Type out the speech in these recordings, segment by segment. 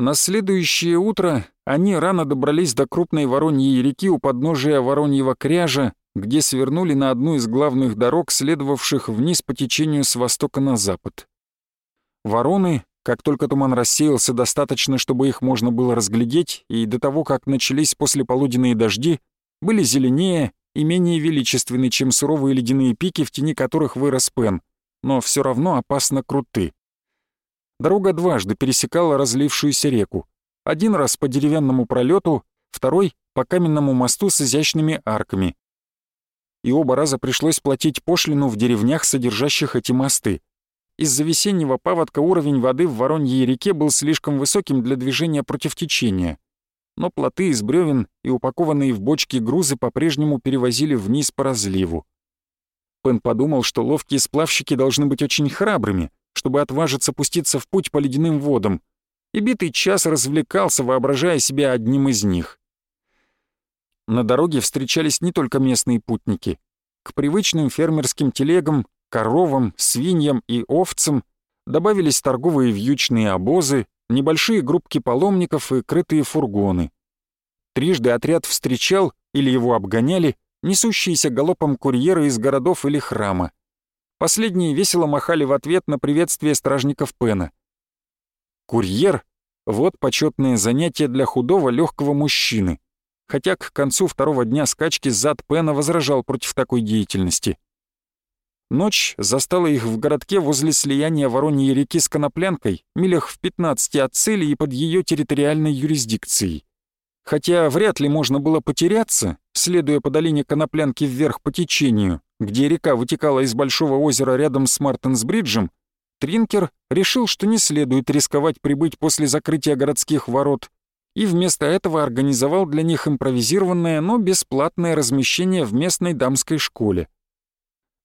На следующее утро они рано добрались до крупной Вороньей реки у подножия Вороньего кряжа, где свернули на одну из главных дорог, следовавших вниз по течению с востока на запад. Вороны, как только туман рассеялся достаточно, чтобы их можно было разглядеть, и до того, как начались послеполуденные дожди, были зеленее и менее величественны, чем суровые ледяные пики, в тени которых вырос Пен, но все равно опасно круты. Дорога дважды пересекала разлившуюся реку. Один раз по деревянному пролету, второй — по каменному мосту с изящными арками. И оба раза пришлось платить пошлину в деревнях, содержащих эти мосты. Из-за весеннего паводка уровень воды в Вороньей реке был слишком высоким для движения против течения — но плоты из бревен и упакованные в бочки грузы по-прежнему перевозили вниз по разливу. Пен подумал, что ловкие сплавщики должны быть очень храбрыми, чтобы отважиться пуститься в путь по ледяным водам, и битый час развлекался, воображая себя одним из них. На дороге встречались не только местные путники. К привычным фермерским телегам, коровам, свиньям и овцам добавились торговые вьючные обозы, небольшие группки паломников и крытые фургоны. Трижды отряд встречал или его обгоняли несущиеся галопом курьеры из городов или храма. Последние весело махали в ответ на приветствие стражников Пена. Курьер — вот почетное занятие для худого легкого мужчины, хотя к концу второго дня скачки зад Пена возражал против такой деятельности — Ночь застала их в городке возле слияния Вороньей реки с Коноплянкой, милях в 15 от цели и под ее территориальной юрисдикцией. Хотя вряд ли можно было потеряться, следуя по долине Коноплянки вверх по течению, где река вытекала из большого озера рядом с Мартенсбриджем, Тринкер решил, что не следует рисковать прибыть после закрытия городских ворот, и вместо этого организовал для них импровизированное, но бесплатное размещение в местной дамской школе.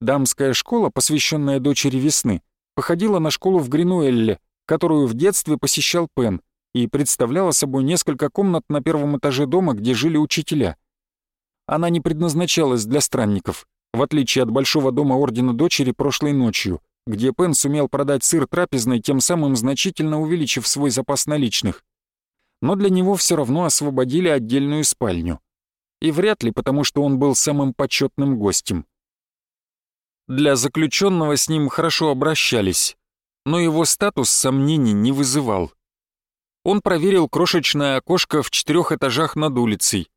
Дамская школа, посвященная дочери весны, походила на школу в Гринуэлле, которую в детстве посещал Пен, и представляла собой несколько комнат на первом этаже дома, где жили учителя. Она не предназначалась для странников, в отличие от большого дома Ордена Дочери прошлой ночью, где Пен сумел продать сыр трапезной, тем самым значительно увеличив свой запас наличных. Но для него все равно освободили отдельную спальню. И вряд ли потому, что он был самым почетным гостем. Для заключенного с ним хорошо обращались, но его статус сомнений не вызывал. Он проверил крошечное окошко в четырех этажах над улицей.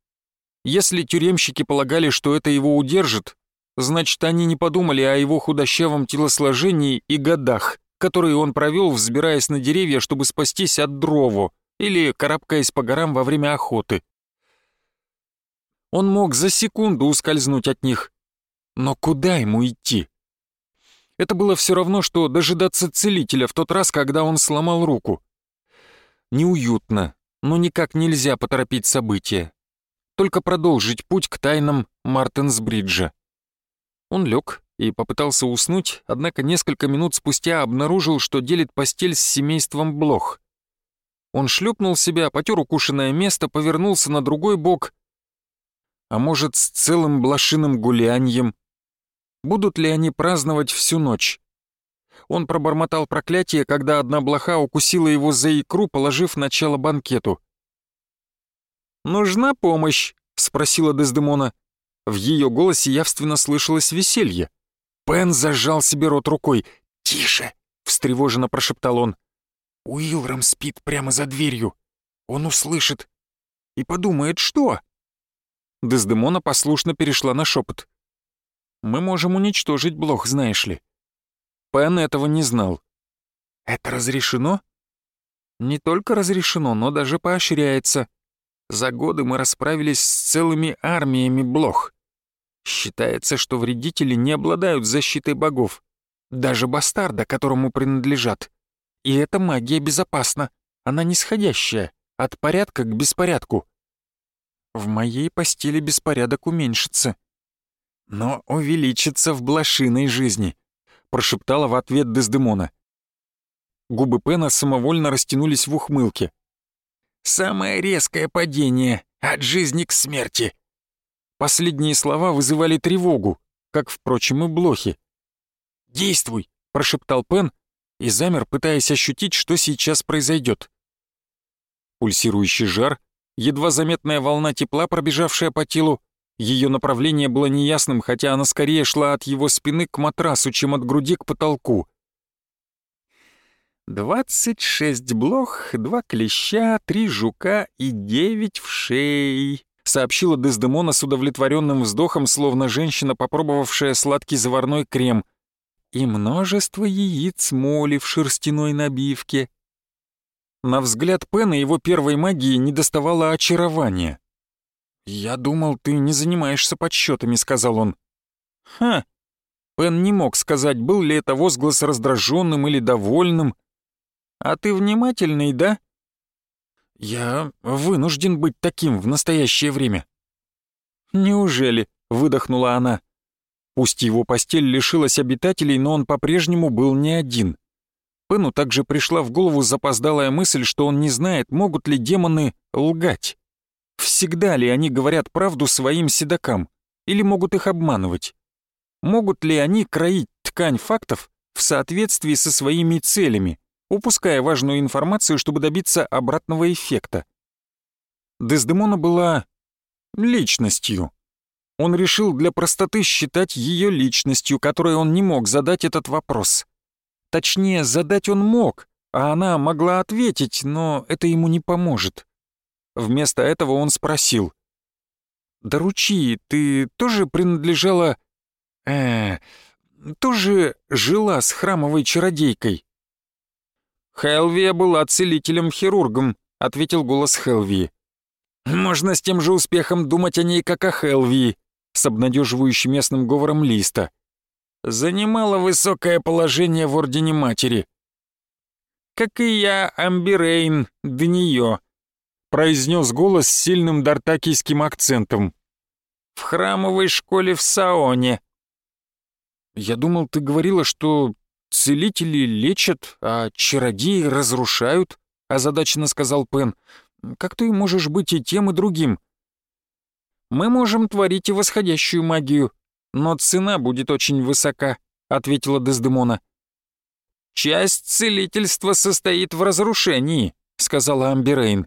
Если тюремщики полагали, что это его удержит, значит, они не подумали о его худощавом телосложении и годах, которые он провел, взбираясь на деревья, чтобы спастись от дрову или карабкаясь по горам во время охоты. Он мог за секунду ускользнуть от них, но куда ему идти? Это было все равно, что дожидаться целителя в тот раз, когда он сломал руку. Неуютно, но никак нельзя поторопить события. Только продолжить путь к тайнам Мартенсбриджа. Он лег и попытался уснуть, однако несколько минут спустя обнаружил, что делит постель с семейством Блох. Он шлепнул себя, потер укушенное место, повернулся на другой бок. А может, с целым блошиным гуляньем Будут ли они праздновать всю ночь? Он пробормотал проклятие, когда одна блоха укусила его за икру, положив начало банкету. «Нужна помощь?» — спросила Дездемона. В ее голосе явственно слышалось веселье. Пен зажал себе рот рукой. «Тише!» — встревоженно прошептал он. «Уилрам спит прямо за дверью. Он услышит и подумает, что...» Дездемона послушно перешла на шепот мы можем уничтожить блох, знаешь ли. Пен этого не знал. Это разрешено? Не только разрешено, но даже поощряется. За годы мы расправились с целыми армиями блох. Считается, что вредители не обладают защитой богов, даже бастарда, которому принадлежат. И эта магия безопасна, она нисходящая, от порядка к беспорядку. В моей постели беспорядок уменьшится но увеличится в блошиной жизни», — прошептала в ответ Дездемона. Губы Пена самовольно растянулись в ухмылке. «Самое резкое падение от жизни к смерти». Последние слова вызывали тревогу, как, впрочем, и блохи. «Действуй!» — прошептал Пен и замер, пытаясь ощутить, что сейчас произойдет. пульсирующий жар, едва заметная волна тепла, пробежавшая по телу. Ее направление было неясным, хотя она скорее шла от его спины к матрасу, чем от груди к потолку. «Двадцать шесть блох, два клеща, три жука и девять вшей», сообщила Дездемона с удовлетворенным вздохом, словно женщина, попробовавшая сладкий заварной крем. «И множество яиц моли в шерстяной набивке». На взгляд Пена его первой магии не доставало очарования. «Я думал, ты не занимаешься подсчетами», — сказал он. «Ха!» Пен не мог сказать, был ли это возглас раздраженным или довольным, а ты внимательный, да?» «Я вынужден быть таким в настоящее время». «Неужели?» — выдохнула она. Пусть его постель лишилась обитателей, но он по-прежнему был не один. Пену также пришла в голову запоздалая мысль, что он не знает, могут ли демоны лгать. Всегда ли они говорят правду своим седокам, или могут их обманывать? Могут ли они кроить ткань фактов в соответствии со своими целями? Упуская важную информацию, чтобы добиться обратного эффекта. Дездемона была личностью. Он решил для простоты считать ее личностью, которой он не мог задать этот вопрос. Точнее, задать он мог, а она могла ответить, но это ему не поможет. Вместо этого он спросил. «Даручи, ты тоже принадлежала... э тоже жила с храмовой чародейкой?» «Хелвия была целителем-хирургом», — ответил голос Хелвии. «Можно с тем же успехом думать о ней, как о Хелвии», — с обнадеживающим местным говором Листа. «Занимала высокое положение в Ордене Матери». «Как и я, Амбирейн, до нее», — произнес голос с сильным дартакийским акцентом. «В храмовой школе в Саоне». «Я думал, ты говорила, что «Целители лечат, а чародеи разрушают», — озадаченно сказал Пен. «Как ты можешь быть и тем, и другим?» «Мы можем творить и восходящую магию, но цена будет очень высока», — ответила Дездемона. «Часть целительства состоит в разрушении», — сказала Амберейн.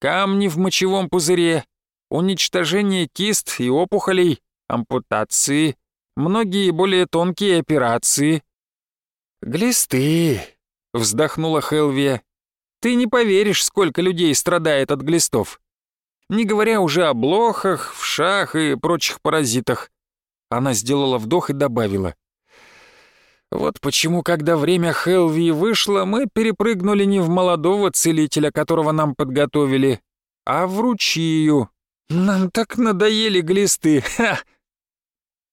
«Камни в мочевом пузыре, уничтожение кист и опухолей, ампутации, многие более тонкие операции, «Глисты!» — вздохнула Хелвия. «Ты не поверишь, сколько людей страдает от глистов. Не говоря уже о блохах, вшах и прочих паразитах». Она сделала вдох и добавила. «Вот почему, когда время Хелвии вышло, мы перепрыгнули не в молодого целителя, которого нам подготовили, а в ручию. Нам так надоели глисты, ха!»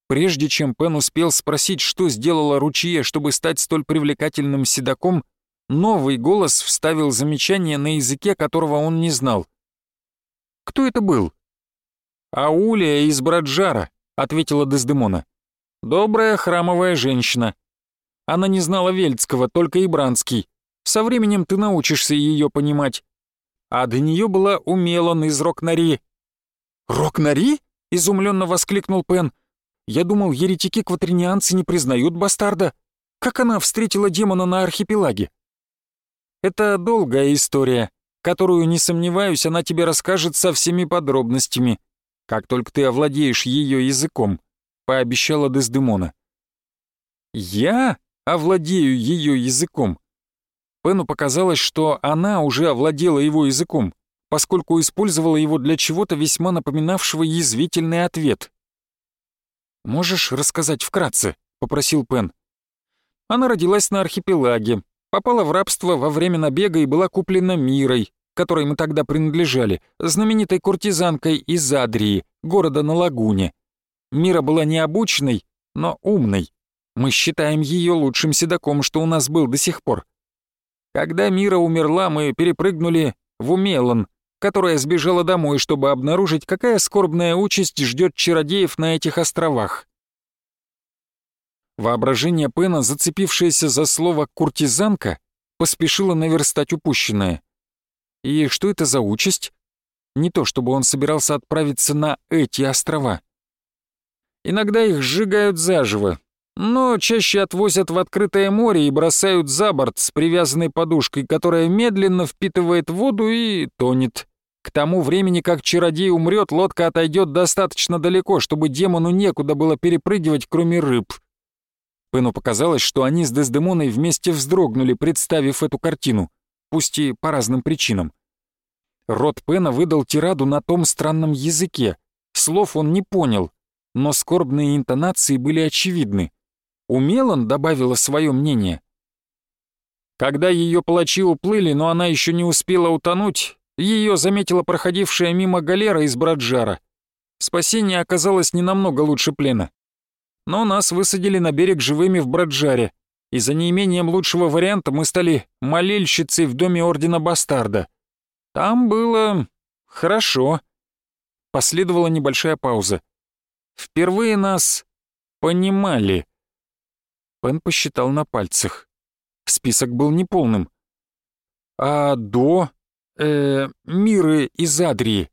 Прежде чем Пен успел спросить, что сделала Ручье, чтобы стать столь привлекательным седаком, новый голос вставил замечание на языке, которого он не знал. «Кто это был?» «Аулия из Браджара», — ответила Дездемона. «Добрая храмовая женщина. Она не знала вельдского, только ибранский. Со временем ты научишься ее понимать. А до нее была Умелан из Рокнари». «Рокнари?» — изумленно воскликнул Пен. Я думал, еретики-кватринианцы не признают бастарда. Как она встретила демона на архипелаге? Это долгая история, которую, не сомневаюсь, она тебе расскажет со всеми подробностями, как только ты овладеешь ее языком, пообещала Дездемона. Я овладею ее языком. Пену показалось, что она уже овладела его языком, поскольку использовала его для чего-то весьма напоминавшего язвительный ответ. «Можешь рассказать вкратце?» — попросил Пен. Она родилась на архипелаге, попала в рабство во время набега и была куплена Мирой, которой мы тогда принадлежали, знаменитой куртизанкой из Адрии, города на лагуне. Мира была необученной, но умной. Мы считаем ее лучшим седаком, что у нас был до сих пор. Когда Мира умерла, мы перепрыгнули в Умелан, которая сбежала домой, чтобы обнаружить, какая скорбная участь ждет чародеев на этих островах. Воображение Пена, зацепившееся за слово «куртизанка», поспешило наверстать упущенное. И что это за участь? Не то, чтобы он собирался отправиться на эти острова. Иногда их сжигают заживо, но чаще отвозят в открытое море и бросают за борт с привязанной подушкой, которая медленно впитывает воду и тонет. К тому времени, как чародей умрет, лодка отойдет достаточно далеко, чтобы демону некуда было перепрыгивать, кроме рыб. Пену показалось, что они с Дездемоной вместе вздрогнули, представив эту картину, пусть и по разным причинам. Рот Пена выдал тираду на том странном языке. Слов он не понял, но скорбные интонации были очевидны. Умел он добавила свое мнение. Когда ее палачи уплыли, но она еще не успела утонуть, ее заметила проходившая мимо галера из Браджара. Спасение оказалось не намного лучше плена. Но нас высадили на берег живыми в Браджаре, и за неимением лучшего варианта мы стали молельщицей в доме Ордена Бастарда. Там было... хорошо. Последовала небольшая пауза. Впервые нас понимали. Пен посчитал на пальцах. Список был неполным. А до... Э, Миры из Адрии.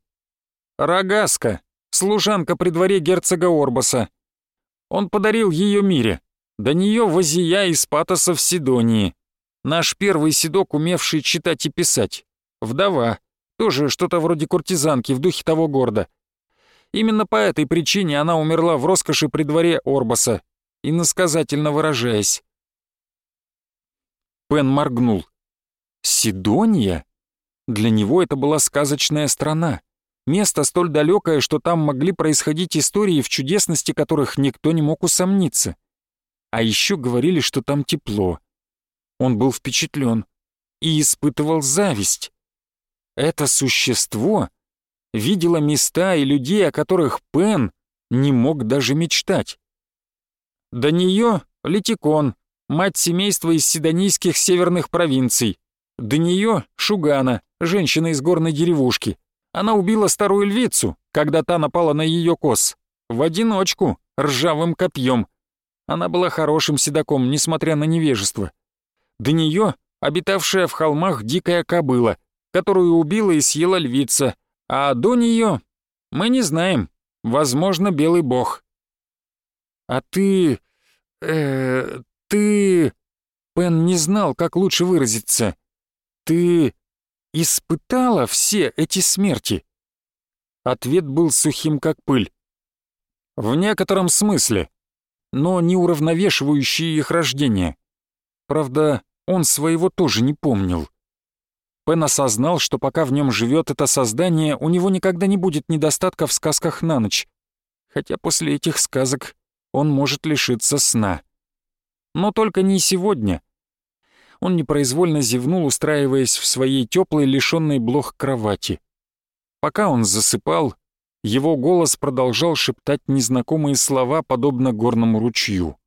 Рогаска, служанка при дворе герцога Орбаса. Он подарил ее Мире. До нее Вазия из Патоса в Сидонии. Наш первый седок, умевший читать и писать. Вдова. Тоже что-то вроде куртизанки в духе того города. Именно по этой причине она умерла в роскоши при дворе Орбаса, иносказательно выражаясь. Пен моргнул. Сидония? Для него это была сказочная страна. Место столь далекое, что там могли происходить истории, в чудесности которых никто не мог усомниться. А еще говорили, что там тепло. Он был впечатлен и испытывал зависть. Это существо видело места и людей, о которых Пен не мог даже мечтать. До нее Летикон, мать семейства из сидонийских северных провинций. До нее Шугана, женщина из горной деревушки. Она убила старую львицу, когда та напала на ее коз. В одиночку, ржавым копьем. Она была хорошим седаком, несмотря на невежество. До нее обитавшая в холмах дикая кобыла, которую убила и съела львица, а до нее мы не знаем, возможно, белый бог. «А ты... э... ты...» Пен не знал, как лучше выразиться. «Ты испытала все эти смерти?» Ответ был сухим, как пыль. «В некотором смысле, но не уравновешивающие их рождение. Правда, он своего тоже не помнил». Пен осознал, что пока в нем живет это создание, у него никогда не будет недостатка в сказках на ночь. Хотя после этих сказок он может лишиться сна. Но только не сегодня. Он непроизвольно зевнул, устраиваясь в своей теплой, лишенной блох кровати. Пока он засыпал, его голос продолжал шептать незнакомые слова, подобно горному ручью.